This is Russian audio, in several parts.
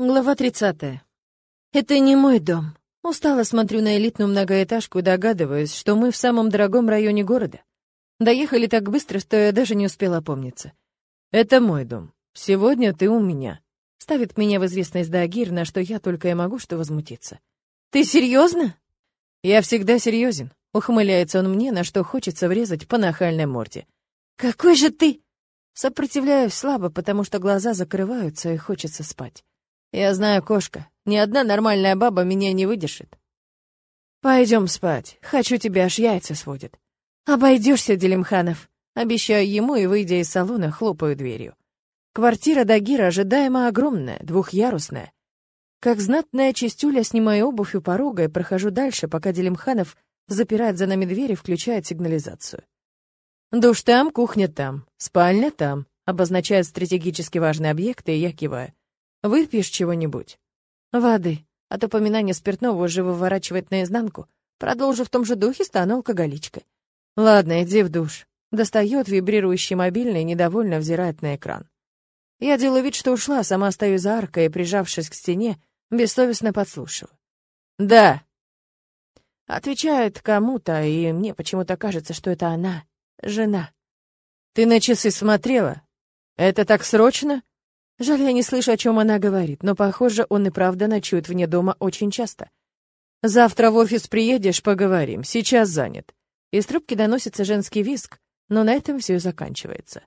Глава 30. Это не мой дом. Устало смотрю на элитную многоэтажку и догадываюсь, что мы в самом дорогом районе города. Доехали так быстро, что я даже не успела опомниться. Это мой дом. Сегодня ты у меня. Ставит меня в известность Дагир, на что я только и могу что возмутиться. Ты серьезно? Я всегда серьезен. Ухмыляется он мне, на что хочется врезать по нахальной морде. Какой же ты... Сопротивляюсь слабо, потому что глаза закрываются и хочется спать. Я знаю, кошка, ни одна нормальная баба меня не выдержит. Пойдем спать, хочу тебя аж яйца сводит. Обойдешься, Делимханов. Обещаю ему и, выйдя из салона, хлопаю дверью. Квартира Дагира ожидаемо огромная, двухъярусная. Как знатная чистюля снимаю обувь у порога и прохожу дальше, пока Делимханов запирает за нами дверь и включает сигнализацию. Душ там, кухня там, спальня там, обозначает стратегически важные объекты, и я киваю. Выпьешь чего-нибудь? Воды. От упоминания спиртного уже выворачивает наизнанку. Продолжу в том же духе, стану алкоголичкой. Ладно, иди в душ. Достает вибрирующий мобильный недовольно взирает на экран. Я делаю вид, что ушла, сама стою за аркой и, прижавшись к стене, бессовестно подслушиваю. «Да». Отвечает кому-то, и мне почему-то кажется, что это она, жена. «Ты на часы смотрела? Это так срочно?» Жаль, я не слышу, о чем она говорит, но, похоже, он и правда ночует вне дома очень часто. «Завтра в офис приедешь, поговорим. Сейчас занят». Из трубки доносится женский визг, но на этом все и заканчивается.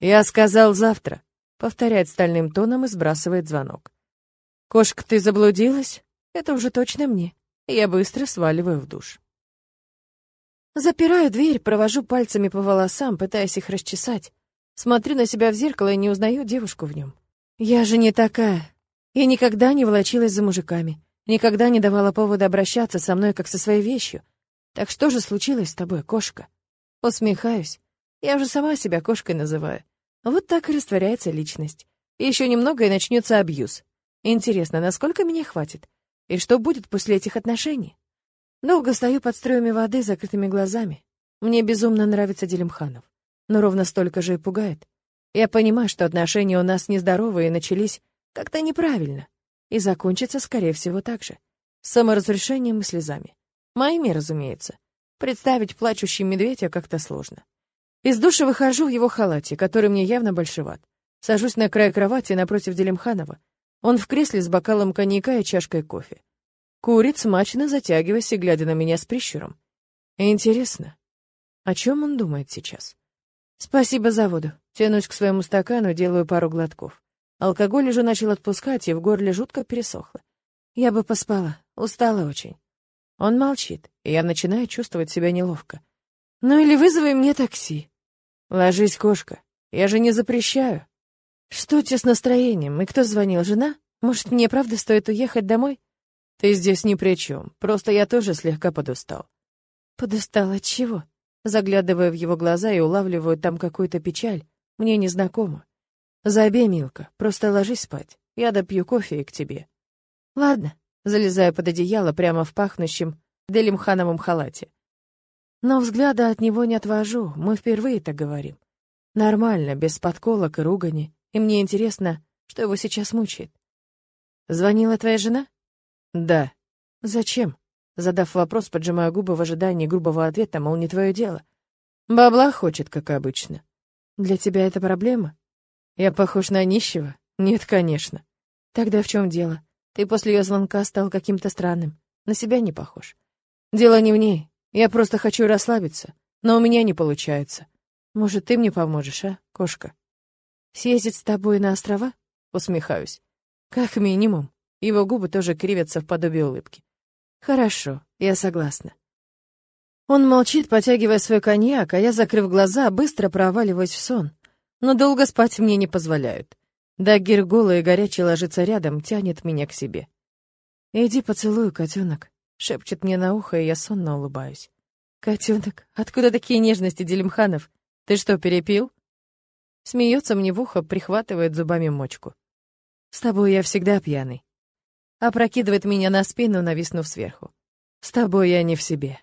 «Я сказал завтра», — повторяет стальным тоном и сбрасывает звонок. «Кошка, ты заблудилась? Это уже точно мне. Я быстро сваливаю в душ». Запираю дверь, провожу пальцами по волосам, пытаясь их расчесать. Смотрю на себя в зеркало и не узнаю девушку в нем. Я же не такая. Я никогда не волочилась за мужиками, никогда не давала повода обращаться со мной как со своей вещью. Так что же случилось с тобой, кошка? Усмехаюсь. Я уже сама себя кошкой называю. Вот так и растворяется личность. И еще немного, и начнется абьюз. Интересно, насколько меня хватит? И что будет после этих отношений? Долго стою под струями воды с закрытыми глазами. Мне безумно нравится Делимханов. Но ровно столько же и пугает. Я понимаю, что отношения у нас нездоровые начались как-то неправильно. И закончатся, скорее всего, так же. Саморазрешением и слезами. Моими, разумеется. Представить плачущий медведя как-то сложно. Из души выхожу в его халате, который мне явно большеват. Сажусь на край кровати напротив Делимханова. Он в кресле с бокалом коньяка и чашкой кофе. Курит, смачно затягиваясь и глядя на меня с прищуром. Интересно, о чем он думает сейчас? Спасибо за воду. Тянусь к своему стакану, делаю пару глотков. Алкоголь уже начал отпускать, и в горле жутко пересохло. Я бы поспала, устала очень. Он молчит, и я начинаю чувствовать себя неловко. Ну или вызови мне такси. Ложись, кошка, я же не запрещаю. Что у тебя с настроением? И кто звонил, жена? Может, мне правда стоит уехать домой? Ты здесь ни при чем, просто я тоже слегка подустал. Подустал от чего? Заглядываю в его глаза и улавливаю там какую-то печаль, мне незнакомо. Забей, Милка, просто ложись спать. Я допью кофе и к тебе. Ладно, залезаю под одеяло прямо в пахнущем делимхановом халате. Но взгляда от него не отвожу, мы впервые так говорим. Нормально, без подколок и ругани, и мне интересно, что его сейчас мучает. Звонила твоя жена? Да. Зачем? Задав вопрос, поджимая губы в ожидании грубого ответа, мол, не твое дело. Бабла хочет, как обычно. Для тебя это проблема? Я похож на нищего? Нет, конечно. Тогда в чем дело? Ты после ее звонка стал каким-то странным. На себя не похож. Дело не в ней. Я просто хочу расслабиться. Но у меня не получается. Может, ты мне поможешь, а, кошка? Съездить с тобой на острова? Усмехаюсь. Как минимум. Его губы тоже кривятся в подобие улыбки. Хорошо, я согласна. Он молчит, потягивая свой коньяк, а я, закрыв глаза, быстро проваливаюсь в сон. Но долго спать мне не позволяют. Дагир голый и горячий ложится рядом, тянет меня к себе. «Иди поцелуй, котенок», — шепчет мне на ухо, и я сонно улыбаюсь. «Котенок, откуда такие нежности, Делимханов? Ты что, перепил?» Смеется мне в ухо, прихватывает зубами мочку. «С тобой я всегда пьяный». Опрокидывает меня на спину, нависнув сверху. «С тобой я не в себе».